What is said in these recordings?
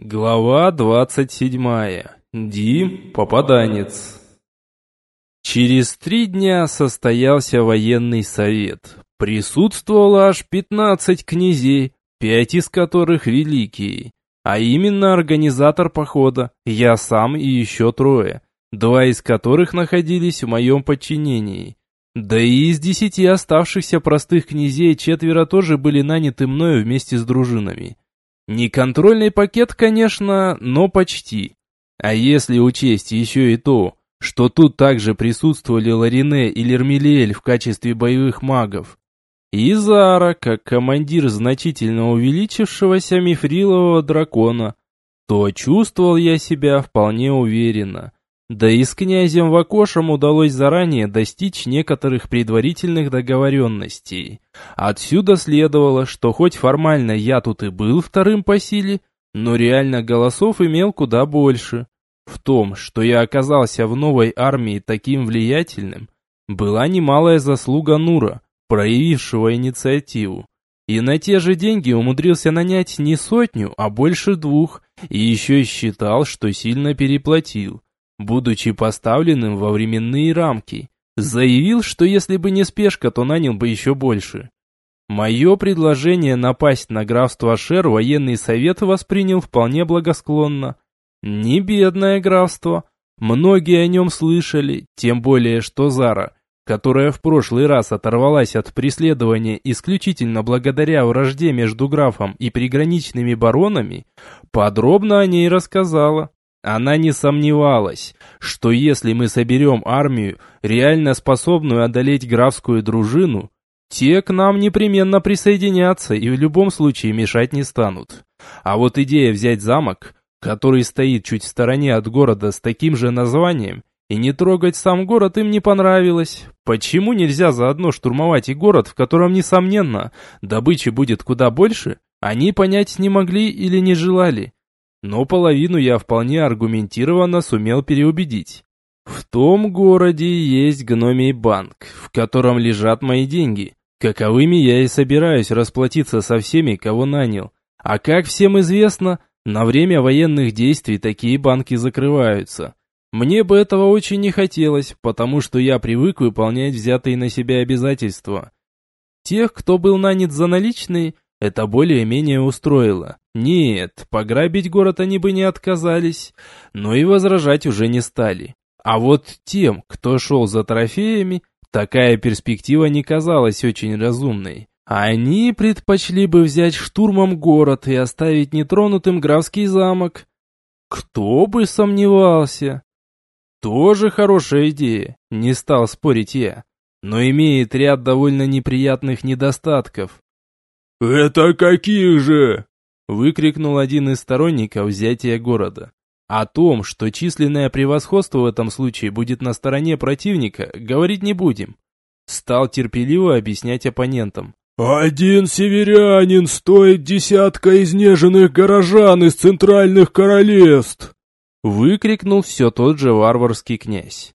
Глава двадцать седьмая. Дим, попаданец. Через три дня состоялся военный совет. Присутствовало аж пятнадцать князей, пять из которых великие. А именно организатор похода, я сам и еще трое, два из которых находились в моем подчинении. Да и из десяти оставшихся простых князей четверо тоже были наняты мною вместе с дружинами. Не контрольный пакет, конечно, но почти. А если учесть еще и то, что тут также присутствовали Ларине и Лермелиэль в качестве боевых магов, и Зара, как командир значительно увеличившегося мифрилового дракона, то чувствовал я себя вполне уверенно. Да и с князем Вакошем удалось заранее достичь некоторых предварительных договоренностей. Отсюда следовало, что хоть формально я тут и был вторым по силе, но реально голосов имел куда больше. В том, что я оказался в новой армии таким влиятельным, была немалая заслуга Нура, проявившего инициативу. И на те же деньги умудрился нанять не сотню, а больше двух, и еще считал, что сильно переплатил будучи поставленным во временные рамки. Заявил, что если бы не спешка, то нанял бы еще больше. Мое предложение напасть на графство Шер военный совет воспринял вполне благосклонно. Не бедное графство. Многие о нем слышали, тем более что Зара, которая в прошлый раз оторвалась от преследования исключительно благодаря вражде между графом и приграничными баронами, подробно о ней рассказала. Она не сомневалась, что если мы соберем армию, реально способную одолеть графскую дружину, те к нам непременно присоединятся и в любом случае мешать не станут. А вот идея взять замок, который стоит чуть в стороне от города с таким же названием, и не трогать сам город им не понравилось. Почему нельзя заодно штурмовать и город, в котором, несомненно, добычи будет куда больше, они понять не могли или не желали. Но половину я вполне аргументированно сумел переубедить. В том городе есть гномий банк, в котором лежат мои деньги. Каковыми я и собираюсь расплатиться со всеми, кого нанял. А как всем известно, на время военных действий такие банки закрываются. Мне бы этого очень не хотелось, потому что я привык выполнять взятые на себя обязательства. Тех, кто был нанят за наличные, это более-менее устроило. Нет, пограбить город они бы не отказались, но и возражать уже не стали. А вот тем, кто шел за трофеями, такая перспектива не казалась очень разумной. Они предпочли бы взять штурмом город и оставить нетронутым графский замок. Кто бы сомневался? Тоже хорошая идея, не стал спорить я, но имеет ряд довольно неприятных недостатков. «Это каких же?» выкрикнул один из сторонников взятия города. О том, что численное превосходство в этом случае будет на стороне противника, говорить не будем. Стал терпеливо объяснять оппонентам. «Один северянин стоит десятка изнеженных горожан из центральных королевств!» Выкрикнул все тот же варварский князь.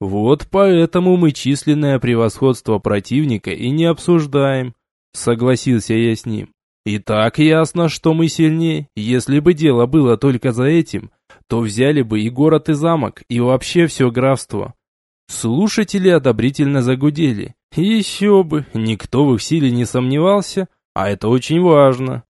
«Вот поэтому мы численное превосходство противника и не обсуждаем», согласился я с ним. И так ясно, что мы сильнее. Если бы дело было только за этим, то взяли бы и город, и замок, и вообще все графство. Слушатели одобрительно загудели. Еще бы, никто в их силе не сомневался, а это очень важно.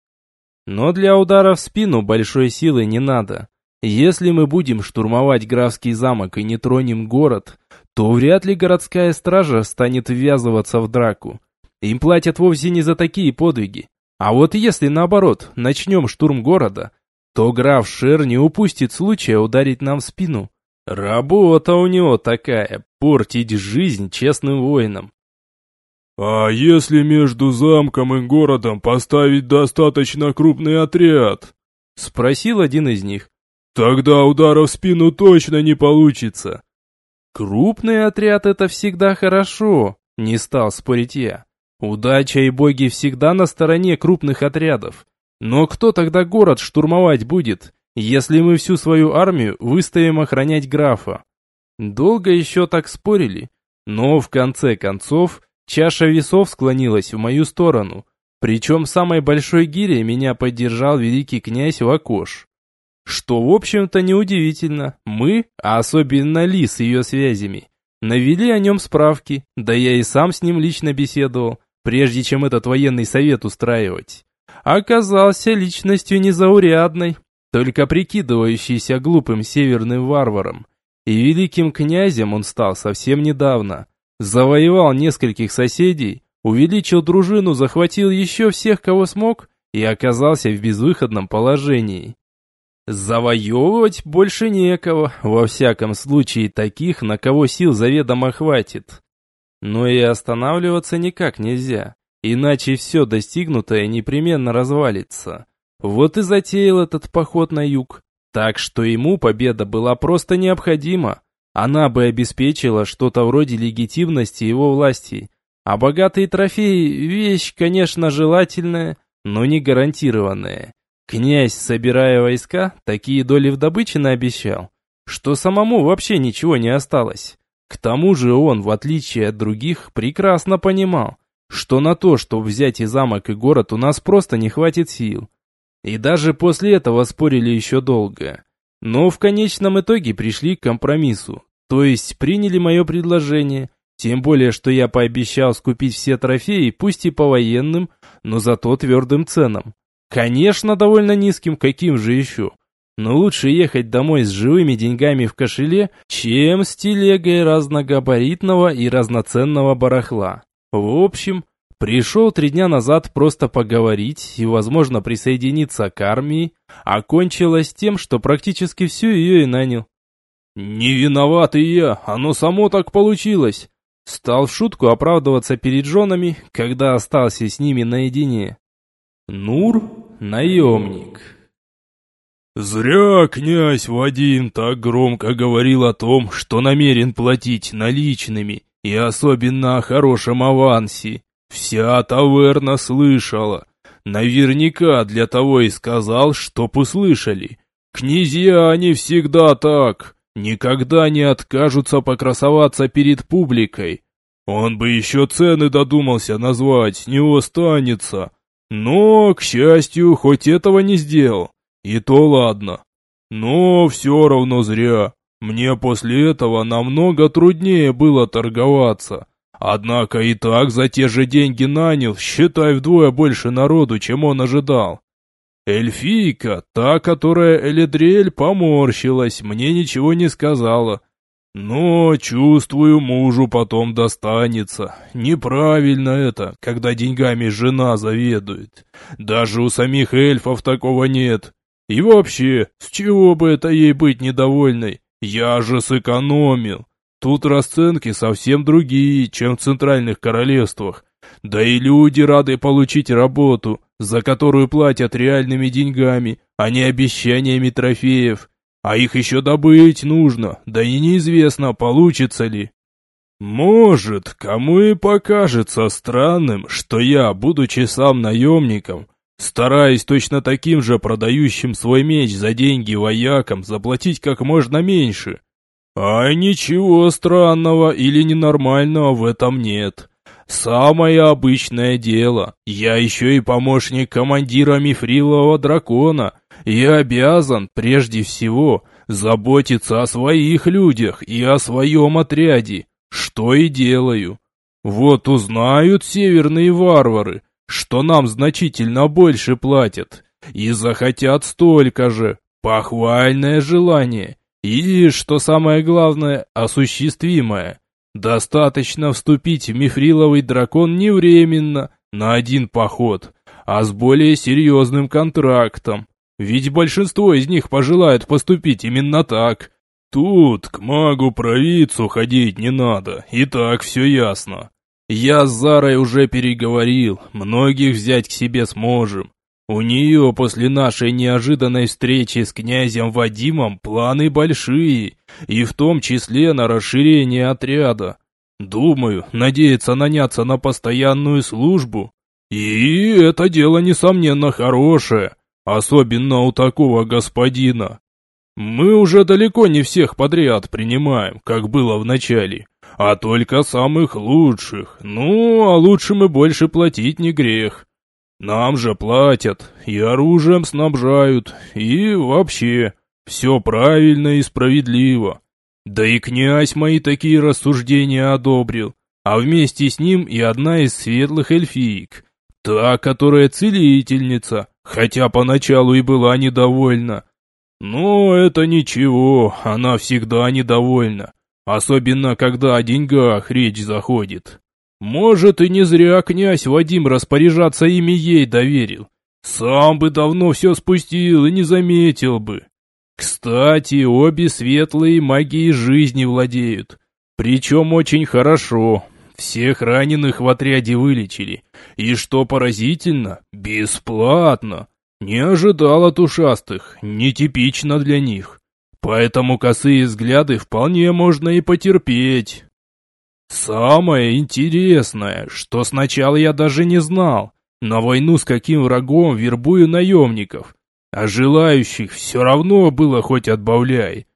Но для удара в спину большой силы не надо. Если мы будем штурмовать графский замок и не тронем город, то вряд ли городская стража станет ввязываться в драку. Им платят вовсе не за такие подвиги. А вот если наоборот, начнем штурм города, то граф Шер не упустит случая ударить нам в спину. Работа у него такая, портить жизнь честным воинам. «А если между замком и городом поставить достаточно крупный отряд?» — спросил один из них. «Тогда удара в спину точно не получится». «Крупный отряд — это всегда хорошо», — не стал спорить я. Удача и боги всегда на стороне крупных отрядов. Но кто тогда город штурмовать будет, если мы всю свою армию выставим охранять графа? Долго еще так спорили, но в конце концов чаша весов склонилась в мою сторону. Причем самой большой гирей меня поддержал великий князь Вакош. Что, в общем-то, неудивительно. Мы, а особенно Ли с ее связями, навели о нем справки, да я и сам с ним лично беседовал, прежде чем этот военный совет устраивать. Оказался личностью незаурядной, только прикидывающийся глупым северным варваром. И великим князем он стал совсем недавно. Завоевал нескольких соседей, увеличил дружину, захватил еще всех, кого смог, и оказался в безвыходном положении. Завоевывать больше некого, во всяком случае таких, на кого сил заведомо хватит. Но и останавливаться никак нельзя, иначе все достигнутое непременно развалится. Вот и затеял этот поход на юг, так что ему победа была просто необходима. Она бы обеспечила что-то вроде легитимности его власти. А богатые трофеи – вещь, конечно, желательная, но не гарантированная. Князь, собирая войска, такие доли в добыче наобещал, что самому вообще ничего не осталось. К тому же он, в отличие от других, прекрасно понимал, что на то, чтобы взять и замок, и город, у нас просто не хватит сил. И даже после этого спорили еще долго. Но в конечном итоге пришли к компромиссу, то есть приняли мое предложение, тем более, что я пообещал скупить все трофеи, пусть и по военным, но зато твердым ценам. Конечно, довольно низким, каким же еще. Но лучше ехать домой с живыми деньгами в кошеле, чем с телегой разногабаритного и разноценного барахла. В общем, пришел три дня назад просто поговорить и, возможно, присоединиться к армии, а кончилось тем, что практически всю ее и нанял. «Не виноват и я, оно само так получилось», Стал в шутку оправдываться перед женами, когда остался с ними наедине. Нур – наемник. «Зря князь Вадим так громко говорил о том, что намерен платить наличными, и особенно о хорошем авансе. Вся таверна слышала. Наверняка для того и сказал, чтоб услышали. Князья они всегда так, никогда не откажутся покрасоваться перед публикой. Он бы еще цены додумался назвать, не останется. Но, к счастью, хоть этого не сделал. И то ладно. Но все равно зря. Мне после этого намного труднее было торговаться. Однако и так за те же деньги нанял, считай вдвое больше народу, чем он ожидал. Эльфийка, та, которая Эледриэль поморщилась, мне ничего не сказала. Но, чувствую, мужу потом достанется. Неправильно это, когда деньгами жена заведует. Даже у самих эльфов такого нет. И вообще, с чего бы это ей быть недовольной? Я же сэкономил. Тут расценки совсем другие, чем в центральных королевствах. Да и люди рады получить работу, за которую платят реальными деньгами, а не обещаниями трофеев. А их еще добыть нужно, да и неизвестно, получится ли. Может, кому и покажется странным, что я, будучи сам наемником, стараясь точно таким же продающим свой меч за деньги воякам заплатить как можно меньше. А ничего странного или ненормального в этом нет. Самое обычное дело. Я еще и помощник командира мифрилового дракона и обязан, прежде всего, заботиться о своих людях и о своем отряде, что и делаю. Вот узнают северные варвары, что нам значительно больше платят, и захотят столько же. Похвальное желание. И, что самое главное, осуществимое. Достаточно вступить в мифриловый дракон не временно, на один поход, а с более серьезным контрактом. Ведь большинство из них пожелают поступить именно так. Тут к магу-провидцу ходить не надо, и так все ясно. Я с Зарой уже переговорил, многих взять к себе сможем. У нее после нашей неожиданной встречи с князем Вадимом планы большие, и в том числе на расширение отряда. Думаю, надеется наняться на постоянную службу. И это дело, несомненно, хорошее, особенно у такого господина. Мы уже далеко не всех подряд принимаем, как было в начале, а только самых лучших. Ну, а лучшим и больше платить не грех. Нам же платят, и оружием снабжают, и вообще. Все правильно и справедливо. Да и князь мои такие рассуждения одобрил, а вместе с ним и одна из светлых эльфиек, та, которая целительница, хотя поначалу и была недовольна. Но это ничего, она всегда недовольна, особенно когда о деньгах речь заходит. Может, и не зря князь Вадим распоряжаться ими ей доверил. Сам бы давно все спустил и не заметил бы. Кстати, обе светлые магией жизни владеют. Причем очень хорошо. Всех раненых в отряде вылечили. И что поразительно, бесплатно. Не ожидал от ушастых, нетипично для них. Поэтому косые взгляды вполне можно и потерпеть. Самое интересное, что сначала я даже не знал, на войну с каким врагом вербую наемников, а желающих все равно было хоть отбавляй.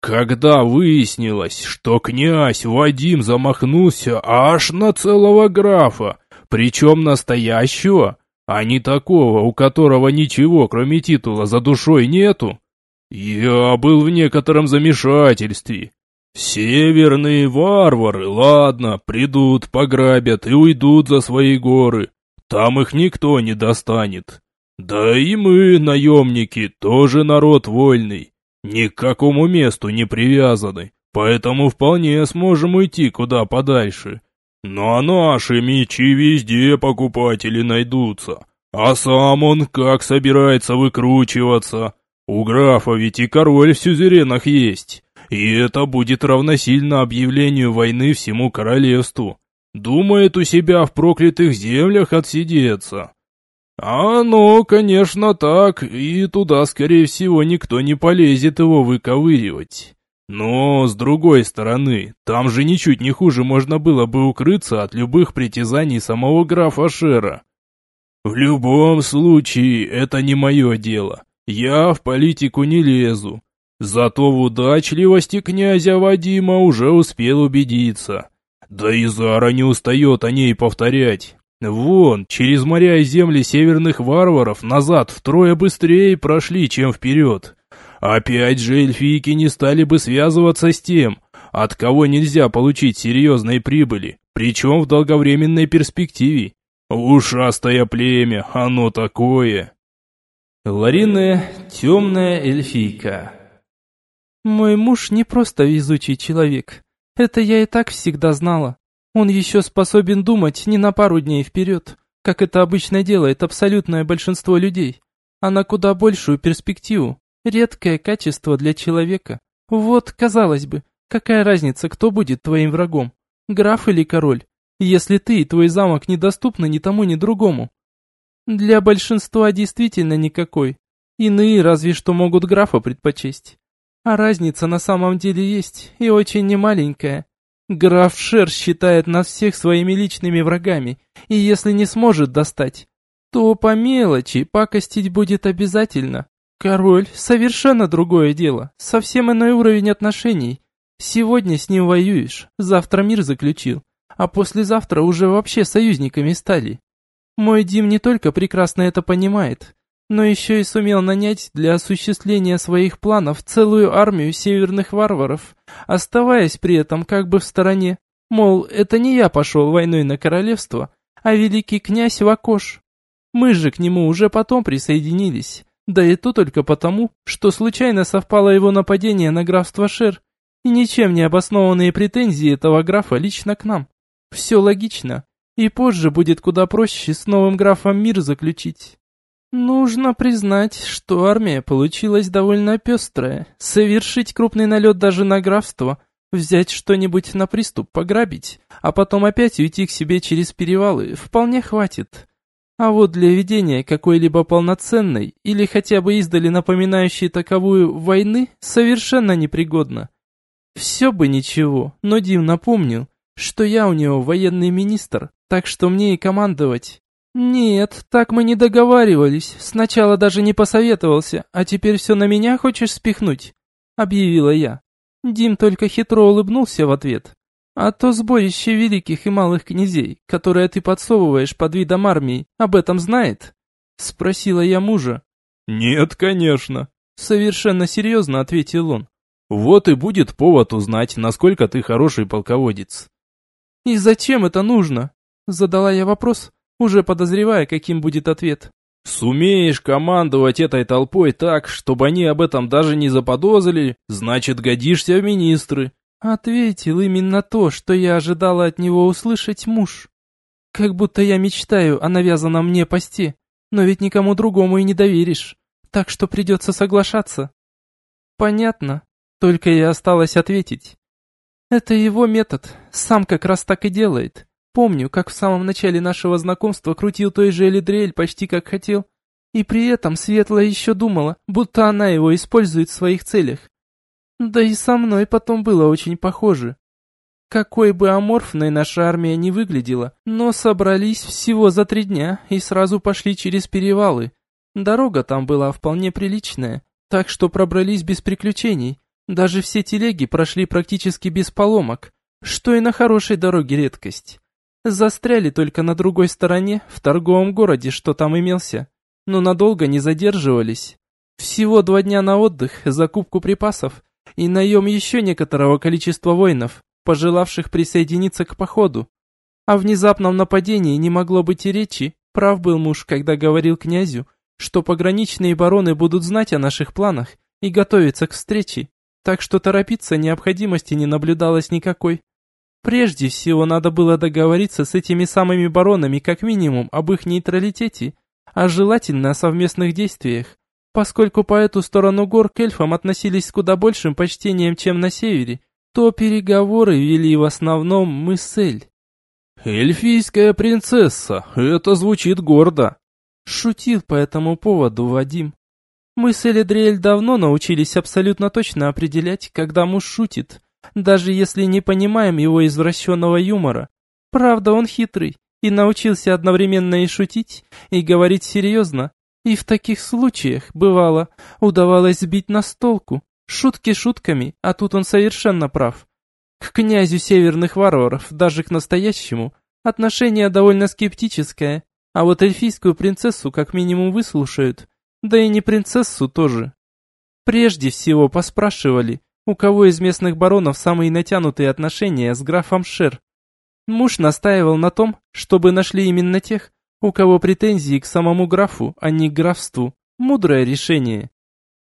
Когда выяснилось, что князь Вадим замахнулся аж на целого графа, причем настоящего, а не такого, у которого ничего, кроме титула, за душой нету, я был в некотором замешательстве. Северные варвары, ладно, придут, пограбят и уйдут за свои горы. Там их никто не достанет. Да и мы, наемники, тоже народ вольный. Ни к какому месту не привязаны, поэтому вполне сможем уйти куда подальше. Но наши мечи везде покупатели найдутся. А сам он как собирается выкручиваться? У графа ведь и король в сюзеренах есть. И это будет равносильно объявлению войны всему королевству. Думает у себя в проклятых землях отсидеться. А оно, конечно, так, и туда, скорее всего, никто не полезет его выковыривать. Но, с другой стороны, там же ничуть не хуже можно было бы укрыться от любых притязаний самого графа Шера. В любом случае, это не мое дело. Я в политику не лезу. Зато в удачливости князя Вадима уже успел убедиться. Да и Зара не устает о ней повторять. Вон, через моря и земли северных варваров назад втрое быстрее прошли, чем вперед. Опять же эльфийки не стали бы связываться с тем, от кого нельзя получить серьезной прибыли, причем в долговременной перспективе. Ушастое племя, оно такое. Ларина – темная эльфийка. Мой муж не просто везучий человек. Это я и так всегда знала. Он еще способен думать не на пару дней вперед, как это обычно делает абсолютное большинство людей, а на куда большую перспективу. Редкое качество для человека. Вот, казалось бы, какая разница, кто будет твоим врагом, граф или король, если ты и твой замок недоступны ни тому, ни другому. Для большинства действительно никакой. Иные разве что могут графа предпочесть. А разница на самом деле есть, и очень немаленькая. Граф Шер считает нас всех своими личными врагами, и если не сможет достать, то по мелочи пакостить будет обязательно. Король – совершенно другое дело, совсем иной уровень отношений. Сегодня с ним воюешь, завтра мир заключил, а послезавтра уже вообще союзниками стали. Мой Дим не только прекрасно это понимает, но еще и сумел нанять для осуществления своих планов целую армию северных варваров, оставаясь при этом как бы в стороне. Мол, это не я пошел войной на королевство, а великий князь Вакош. Мы же к нему уже потом присоединились, да и то только потому, что случайно совпало его нападение на графство Шер и ничем не обоснованные претензии этого графа лично к нам. Все логично, и позже будет куда проще с новым графом мир заключить. Нужно признать, что армия получилась довольно пестрая. Совершить крупный налет даже на графство, взять что-нибудь на приступ, пограбить, а потом опять уйти к себе через перевалы вполне хватит. А вот для ведения какой-либо полноценной или хотя бы издали напоминающей таковую войны совершенно непригодно. Все бы ничего, но Дим напомнил, что я у него военный министр, так что мне и командовать. «Нет, так мы не договаривались. Сначала даже не посоветовался, а теперь все на меня хочешь спихнуть?» Объявила я. Дим только хитро улыбнулся в ответ. «А то сборище великих и малых князей, которое ты подсовываешь под видом армии, об этом знает?» Спросила я мужа. «Нет, конечно», Совершенно серьезно ответил он. Вот и будет повод узнать, насколько ты хороший полководец. И зачем это нужно? Задала я вопрос, уже подозревая, каким будет ответ. Сумеешь командовать этой толпой так, чтобы они об этом даже не заподозрили, значит, годишься в министры. Ответил именно то, что я ожидала от него услышать муж. Как будто я мечтаю о навязанном мне посте, но ведь никому другому и не доверишь, так что придется соглашаться. Понятно, только и осталось ответить. Это его метод, сам как раз так и делает. Помню, как в самом начале нашего знакомства крутил той же Элидрель почти как хотел, и при этом Светла еще думала, будто она его использует в своих целях. Да и со мной потом было очень похоже. Какой бы аморфной наша армия не выглядела, но собрались всего за три дня и сразу пошли через перевалы. Дорога там была вполне приличная, так что пробрались без приключений. Даже все телеги прошли практически без поломок, что и на хорошей дороге редкость. Застряли только на другой стороне, в торговом городе, что там имелся, но надолго не задерживались. Всего два дня на отдых, закупку припасов и наем еще некоторого количества воинов, пожелавших присоединиться к походу. О внезапном нападении не могло быть и речи, прав был муж, когда говорил князю, что пограничные бароны будут знать о наших планах и готовиться к встрече, так что торопиться необходимости не наблюдалось никакой. Прежде всего надо было договориться с этими самыми баронами как минимум об их нейтралитете, а желательно о совместных действиях, поскольку по эту сторону гор к эльфам относились с куда большим почтением, чем на севере, то переговоры вели в основном мы с Эль. «Эльфийская принцесса, это звучит гордо», — шутил по этому поводу Вадим. Мы с Элидриэль давно научились абсолютно точно определять, когда муж шутит, даже если не понимаем его извращенного юмора. Правда, он хитрый и научился одновременно и шутить, и говорить серьезно. И в таких случаях, бывало, удавалось сбить на столку. Шутки шутками, а тут он совершенно прав. К князю северных варваров, даже к настоящему, отношение довольно скептическое, а вот эльфийскую принцессу как минимум выслушают, да и не принцессу тоже. Прежде всего поспрашивали, у кого из местных баронов самые натянутые отношения с графом Шер. Муж настаивал на том, чтобы нашли именно тех, у кого претензии к самому графу, а не к графству. Мудрое решение.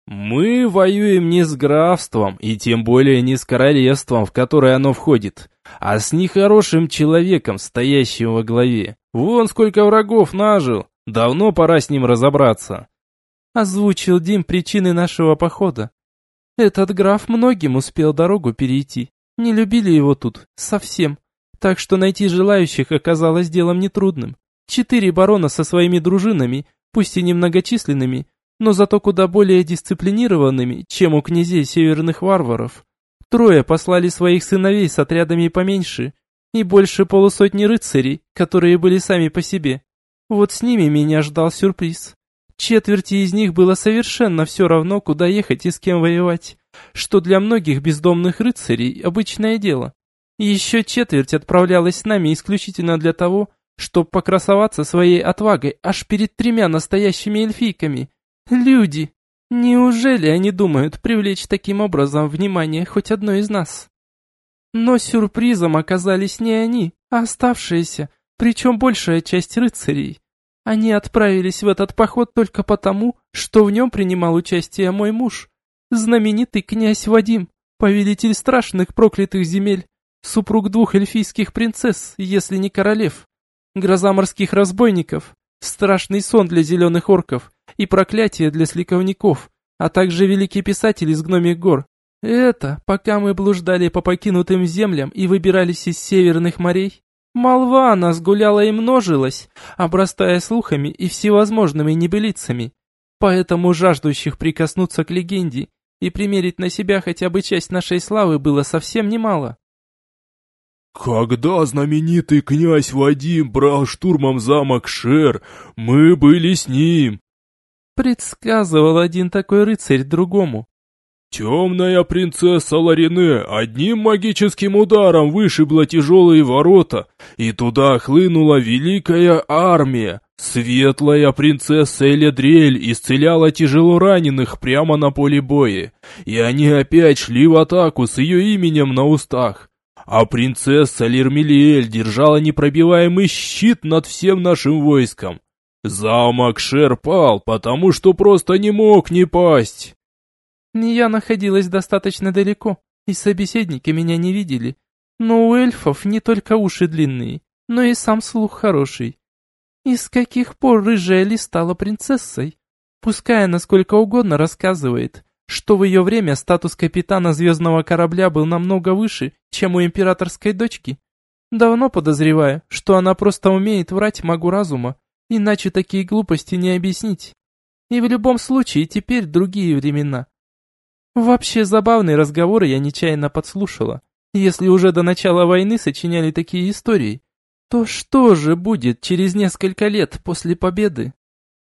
Мы воюем не с графством, и тем более не с королевством, в которое оно входит, а с нехорошим человеком, стоящим во главе. Вон сколько врагов нажил, давно пора с ним разобраться. Озвучил Дим причины нашего похода. Этот граф многим успел дорогу перейти. Не любили его тут, совсем. Так что найти желающих оказалось делом нетрудным. Четыре барона со своими дружинами, пусть и немногочисленными, но зато куда более дисциплинированными, чем у князей северных варваров. Трое послали своих сыновей с отрядами поменьше, и больше полусотни рыцарей, которые были сами по себе. Вот с ними меня ждал сюрприз. Четверти из них было совершенно все равно, куда ехать и с кем воевать, что для многих бездомных рыцарей обычное дело. Еще четверть отправлялась с нами исключительно для того, чтобы покрасоваться своей отвагой аж перед тремя настоящими эльфийками. Люди! Неужели они думают привлечь таким образом внимание хоть одной из нас? Но сюрпризом оказались не они, а оставшиеся, причем большая часть рыцарей. Они отправились в этот поход только потому, что в нем принимал участие мой муж, знаменитый князь Вадим, повелитель страшных проклятых земель, супруг двух эльфийских принцесс, если не королев, гроза морских разбойников, страшный сон для зеленых орков и проклятие для сликовников, а также великий писатель из гномих гор. Это, пока мы блуждали по покинутым землям и выбирались из северных морей, Молва нас гуляла и множилась, обрастая слухами и всевозможными небылицами. Поэтому жаждущих прикоснуться к легенде и примерить на себя хотя бы часть нашей славы было совсем немало. «Когда знаменитый князь Вадим брал штурмом замок Шер, мы были с ним», предсказывал один такой рыцарь другому. Темная принцесса Ларине одним магическим ударом вышибла тяжелые ворота, и туда хлынула великая армия. Светлая принцесса Эледриэль исцеляла тяжело раненых прямо на поле боя, и они опять шли в атаку с ее именем на устах. А принцесса Лермелиэль держала непробиваемый щит над всем нашим войском. Замок Шер пал, потому что просто не мог не пасть. Я находилась достаточно далеко, и собеседники меня не видели. Но у эльфов не только уши длинные, но и сам слух хороший. И с каких пор рыжая Ли стала принцессой? Пускай она сколько угодно рассказывает, что в ее время статус капитана звездного корабля был намного выше, чем у императорской дочки. Давно подозреваю, что она просто умеет врать магу разума, иначе такие глупости не объяснить. И в любом случае теперь другие времена. Вообще забавные разговоры я нечаянно подслушала. Если уже до начала войны сочиняли такие истории, то что же будет через несколько лет после победы?